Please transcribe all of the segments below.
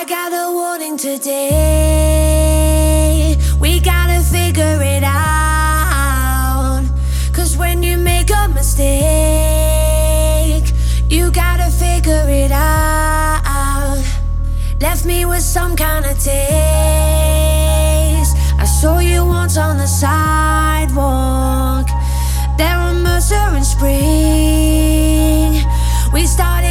I got a warning today. We gotta figure it out. Cause when you make a mistake, you gotta figure it out. Left me with some kind of taste. I saw you once on the sidewalk. There on Mercer and Spring. We started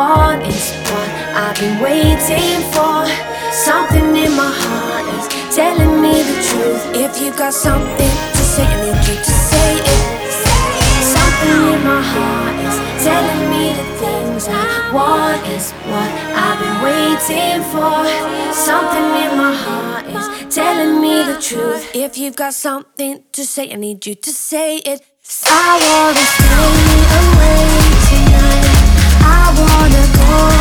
want is what I've been waiting for. Something in my heart is telling me the truth. If you got something to say, I need you to say it. Something in my heart is telling me the things I want is what I've been waiting for. Something in my heart is telling me the truth. If you've got something to say, I need you to say it. I wanna stay awake go